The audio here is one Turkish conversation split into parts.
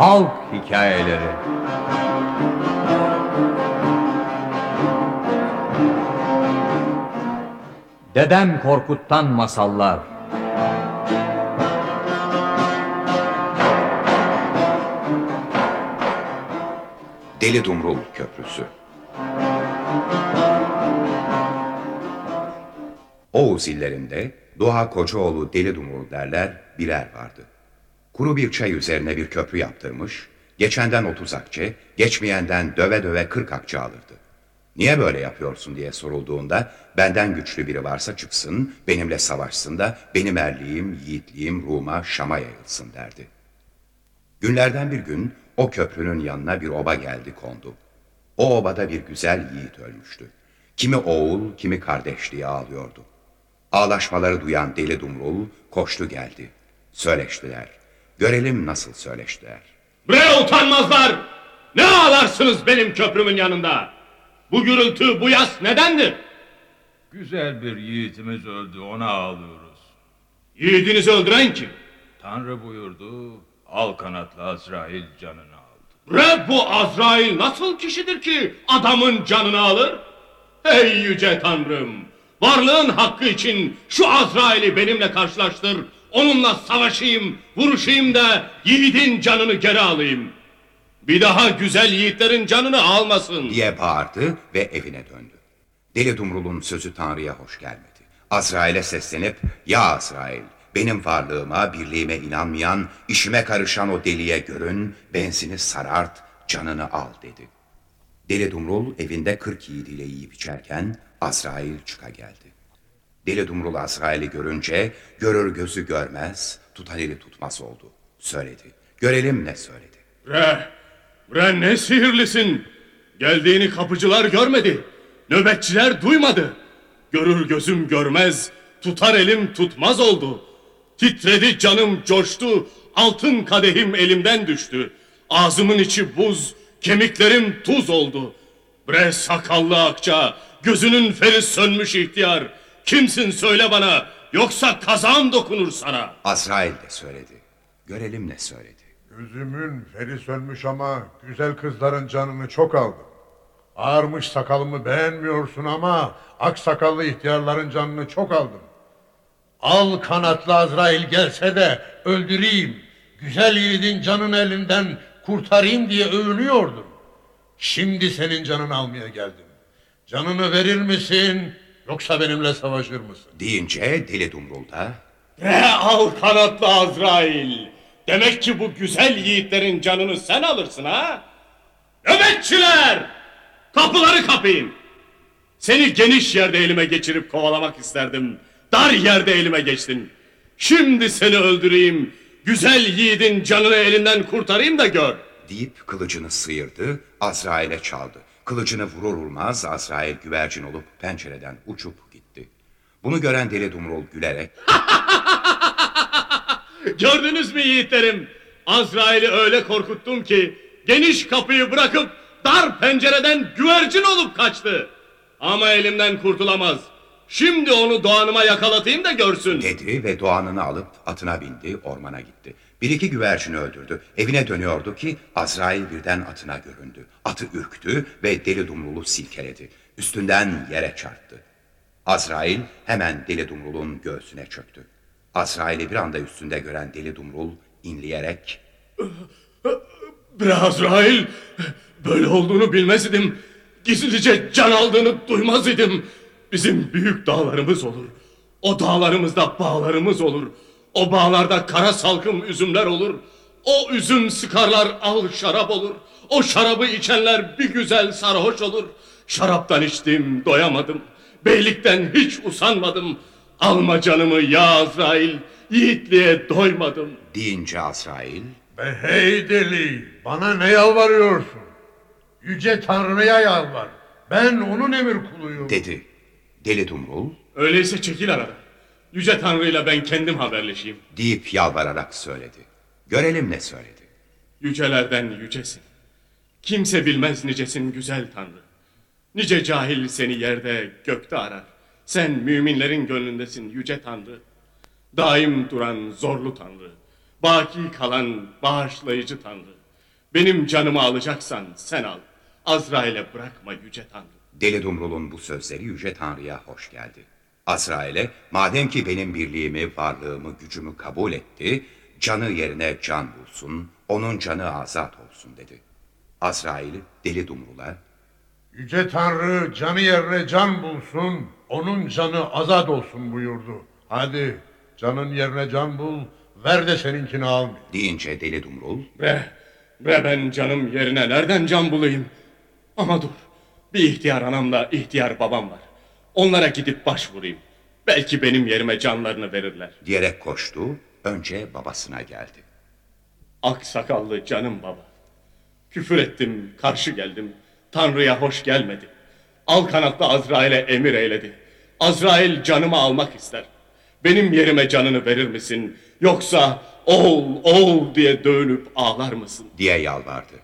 Halk Hikayeleri. Dedem Korkut'tan Masallar. Deli Dumrul Köprüsü. Oğuz illerinde Doğa Kocaoğlu Deli Dumrul derler birer vardı. Kuru bir çay üzerine bir köprü yaptırmış, geçenden otuz akçe, geçmeyenden döve döve kırk akçe alırdı. Niye böyle yapıyorsun diye sorulduğunda benden güçlü biri varsa çıksın, benimle savaşsın da benim erliğim, yiğitliğim Rum'a, Şam'a yayılsın derdi. Günlerden bir gün o köprünün yanına bir oba geldi kondu. O obada bir güzel yiğit ölmüştü. Kimi oğul, kimi kardeş diye ağlıyordu. Ağlaşmaları duyan deli Dumrul koştu geldi. Söyleştiler. Görelim nasıl söyleştiler. Bre utanmazlar! Ne ağlarsınız benim köprümün yanında? Bu gürültü, bu yas nedendir? Güzel bir yiğitimiz öldü ona ağlıyoruz. Yiğidinizi öldüren kim? Tanrı buyurdu al kanatlı Azrail canını aldı. Bre bu Azrail nasıl kişidir ki adamın canını alır? Ey yüce Tanrım! Varlığın hakkı için şu Azrail'i benimle karşılaştır. Onunla savaşayım, vuruşayım da yiğidin canını geri alayım. Bir daha güzel yiğitlerin canını almasın. diye bağırdı ve evine döndü. Deli Dumrul'un sözü Tanrı'ya hoş gelmedi. Azrail'e seslenip ya Azrail benim varlığıma, birliğime inanmayan, işime karışan o deliye görün, benzini sarart, canını al dedi. Deli Dumrul evinde kırk yiğidiyle yiyip içerken Azrail çıka geldi. Deli Dumrul Azrail'i görünce görür gözü görmez, tutan eli tutmaz oldu. Söyledi. Görelim ne söyledi. Bre, bre ne sihirlisin. Geldiğini kapıcılar görmedi. Nöbetçiler duymadı. Görür gözüm görmez, tutar elim tutmaz oldu. Titredi canım coştu, altın kadehim elimden düştü. Ağzımın içi buz, kemiklerim tuz oldu. Bre sakallı akça, gözünün feri sönmüş ihtiyar. Kimsin söyle bana, yoksa kazan dokunur sana. Azrail de söyledi. Görelim ne söyledi. Gözümün feri sönmüş ama güzel kızların canını çok aldım. Ağarmış sakalımı beğenmiyorsun ama ak sakallı ihtiyarların canını çok aldım. Al kanatlı Azrail gelse de öldüreyim. Güzel yiğidin canını elinden kurtarayım diye övünüyordum. Şimdi senin canını almaya geldim. Canını verir misin yoksa benimle savaşır mısın? Deyince Deli Dumrul da Bre al kanatlı Azrail. Demek ki bu güzel yiğitlerin canını sen alırsın ha? Nöbetçiler! Kapıları kapayın. Seni geniş yerde elime geçirip kovalamak isterdim. Dar yerde elime geçtin. Şimdi seni öldüreyim. Güzel yiğidin canını elinden kurtarayım da gör. deyip kılıcını sıyırdı, Azrail'e çaldı. Kılıcını vurur vurmaz Azrail güvercin olup pencereden uçup gitti. Bunu gören Deli Dumrul gülerek Gördünüz mü yiğitlerim? Azrail'i öyle korkuttum ki geniş kapıyı bırakıp dar pencereden güvercin olup kaçtı. Ama elimden kurtulamaz. Şimdi onu doğanıma yakalatayım da görsün. dedi ve doğanını alıp atına bindi, ormana gitti. Bir iki güvercini öldürdü. Evine dönüyordu ki Azrail birden atına göründü. Atı ürktü ve Deli Dumrul'u silkeledi. Üstünden yere çarptı. Azrail hemen Deli Dumrul'un göğsüne çöktü. Azrail'i bir anda üstünde gören Deli Dumrul inleyerek Bre Azrail, böyle olduğunu bilmez idim. Gizlice can aldığını duymaz idim. Bizim büyük dağlarımız olur. O dağlarımızda bağlarımız olur. O bağlarda kara salkım üzümler olur. O üzüm sıkarlar al şarap olur. O şarabı içenler bir güzel sarhoş olur. Şaraptan içtim doyamadım. Beylikten hiç usanmadım. Alma canımı ya Azrail. Yiğitliğe doymadım. deyince Azrail Be hey deli, bana ne yalvarıyorsun? Yüce Tanrı'ya yalvar. Ben onun emir kuluyum. dedi. Deli Dumrul Öyleyse çekil aradan. Yüce Tanrı ile ben kendim haberleşeyim. deyip yalvararak söyledi. Görelim ne söyledi. Yücelerden yücesin. Kimse bilmez nicesin güzel Tanrı. Nice cahil seni yerde gökte arar. Sen müminlerin gönlündesin yüce Tanrı. Daim duran zorlu Tanrı. Baki kalan bağışlayıcı Tanrı. Benim canımı alacaksan sen al. Azrail'e bırakma yüce Tanrı. Deli Dumrul'un bu sözleri Yüce Tanrı'ya hoş geldi. Azrail'e madem ki benim birliğimi, varlığımı, gücümü kabul etti, canı yerine can bulsun, onun canı azat olsun dedi. Azrail Deli Dumrul'a Yüce Tanrı canı yerine can bulsun, onun canı azat olsun buyurdu. Hadi canın yerine can bul, ver de seninkini almayayım. deyince Deli Dumrul Bre, bre ben canım yerine nereden can bulayım? Ama dur, bir ihtiyar anamla ihtiyar babam var. Onlara gidip başvurayım. Belki benim yerime canlarını verirler. diyerek koştu, önce babasına geldi. Ak sakallı canım baba. Küfür ettim, karşı geldim. Tanrı'ya hoş gelmedi. Al kanatlı Azrail'e emir eyledi. Azrail canımı almak ister. Benim yerime canını verir misin? Yoksa oğul oğul diye dövünüp ağlar mısın? diye yalvardı.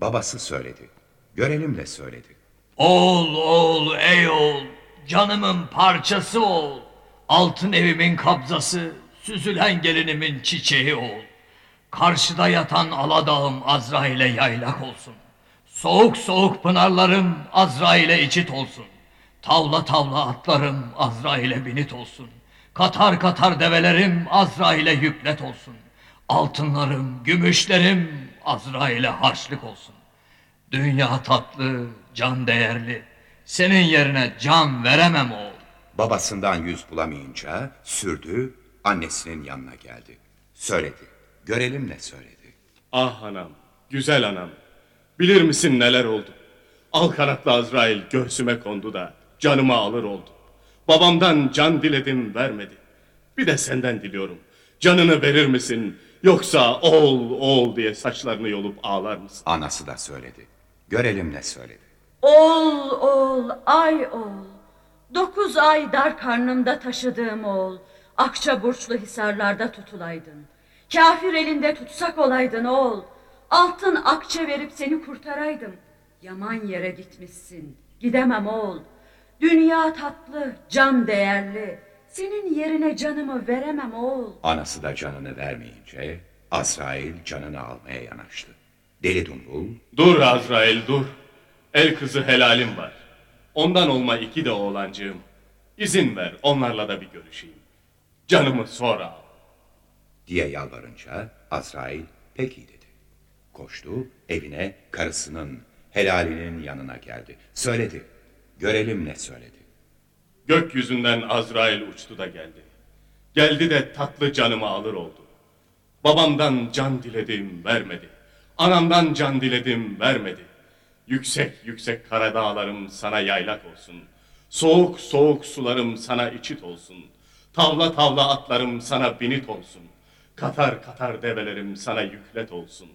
Babası söyledi. Görelim de söyledi. Oğul oğul ey oğul, canımın parçası oğul. Altın evimin kabzası, süzülen gelinimin çiçeği oğul. Karşıda yatan Aladağım Azrail'e yaylak olsun. Soğuk soğuk pınarlarım Azrail'e içit olsun. Tavla tavla atlarım Azrail'e binit olsun. Katar katar develerim Azrail'e yüklet olsun. Altınlarım, gümüşlerim Azrail'e harçlık olsun. Dünya tatlı, can değerli. Senin yerine can veremem oğul. Babasından yüz bulamayınca sürdü, annesinin yanına geldi. Söyledi. Görelim ne söyledi. Ah anam, güzel anam. Bilir misin neler oldu? Al kanatlı Azrail göğsüme kondu da canımı alır oldu. Babamdan can diledim vermedi. Bir de senden diliyorum. Canını verir misin? Yoksa oğul oğul diye saçlarını yolup ağlar mısın? Anası da söyledi. Görelim ne söyledi. Oğul oğul ay oğul Dokuz ay dar karnımda taşıdığım oğul Akça burçlu hisarlarda tutulaydın. Kafir elinde tutsak olaydın oğul Altın akçe verip seni kurtaraydım. Yaman yere gitmişsin. Gidemem oğul Dünya tatlı can değerli. Senin yerine canımı veremem oğul Anası da canını vermeyince Azrail canını almaya yanaştı. Deli Dumrul Dur Azrail dur. El kızı helalim var. Ondan olma iki de oğlancığım. İzin ver onlarla da bir görüşeyim. Canımı sonra al. diye yalvarınca Azrail peki dedi. Koştu evine karısının helalinin yanına geldi. Söyledi. Görelim ne söyledi. Gökyüzünden Azrail uçtu da geldi. Geldi de tatlı canımı alır oldu. Babamdan can diledim vermedi. Anamdan can diledim vermedi. Yüksek yüksek kara dağlarım sana yaylak olsun. Soğuk soğuk sularım sana içit olsun. Tavla tavla atlarım sana binit olsun. Katar katar develerim sana yüklet olsun.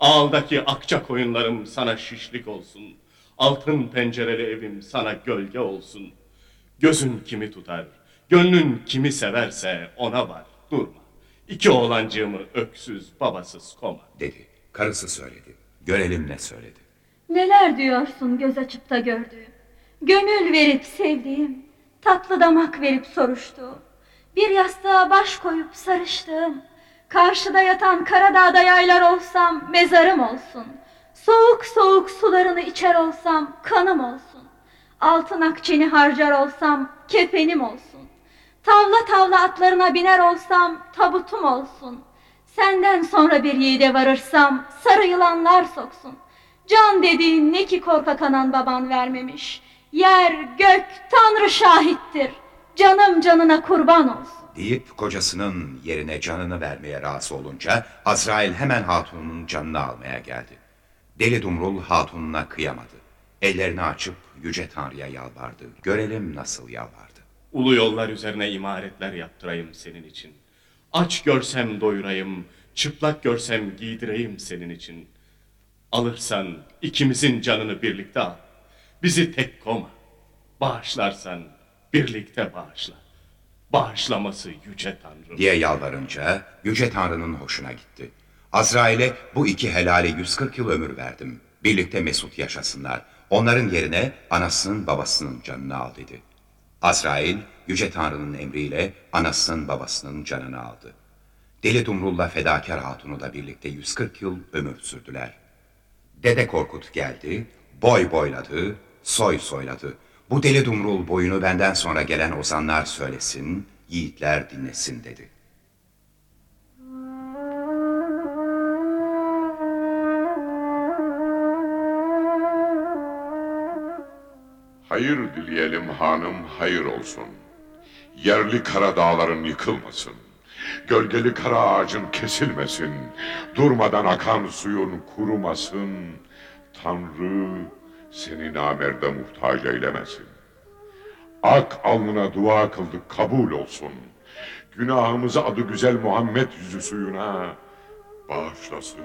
Ağaldaki akça koyunlarım sana şişlik olsun. Altın pencereli evim sana gölge olsun. Gözün kimi tutar, gönlün kimi severse ona var, durma. İki oğlancığımı öksüz, babasız koma. Dedi. Karısı söyledi. Görelim ne söyledi. Neler diyorsun göz açıp da gördüğüm? Gönül verip sevdiğim, tatlı damak verip soruştuğum, bir yastığa baş koyup sarıştığım, karşıda yatan Karadağ'da yaylar olsam mezarım olsun, soğuk soğuk sularını içer olsam kanım olsun, altın akçeni harcar olsam kefenim olsun, tavla tavla atlarına biner olsam tabutum olsun, senden sonra bir yiğide varırsam sarı yılanlar soksun, Can dediğin ne ki korkak anan baban vermemiş. Yer, gök, tanrı şahittir. Canım canına kurban olsun. Deyip kocasının yerine canını vermeye razı olunca Azrail hemen hatunun canını almaya geldi. Deli Dumrul hatununa kıyamadı. Ellerini açıp Yüce Tanrı'ya yalvardı. Görelim nasıl yalvardı. Ulu yollar üzerine imaretler yaptırayım senin için. Aç görsem doyurayım, çıplak görsem giydireyim senin için. Alırsan ikimizin canını birlikte al. Bizi tek koma. Bağışlarsan birlikte bağışla. Bağışlaması yüce Tanrım. diye yalvarınca Yüce Tanrı'nın hoşuna gitti. Azrail'e bu iki helale 140 yıl ömür verdim. Birlikte mesut yaşasınlar. Onların yerine anasının babasının canını al dedi. Azrail Yüce Tanrı'nın emriyle anasının babasının canını aldı. Deli Dumrul'la Fedakar Hatun'u da birlikte 140 yıl ömür sürdüler. Dede Korkut geldi, boy boyladı, soy soyladı. Bu deli dumrul boyunu benden sonra gelen ozanlar söylesin, yiğitler dinlesin dedi. Hayır dileyelim hanım hayır olsun. Yerli kara dağların yıkılmasın. Gölgeli kara ağacın kesilmesin. Durmadan akan suyun kurumasın. Tanrı seni namerde muhtaç eylemesin. Ak alnına dua kıldık kabul olsun. Günahımızı adı güzel Muhammed yüzü suyuna bağışlasın.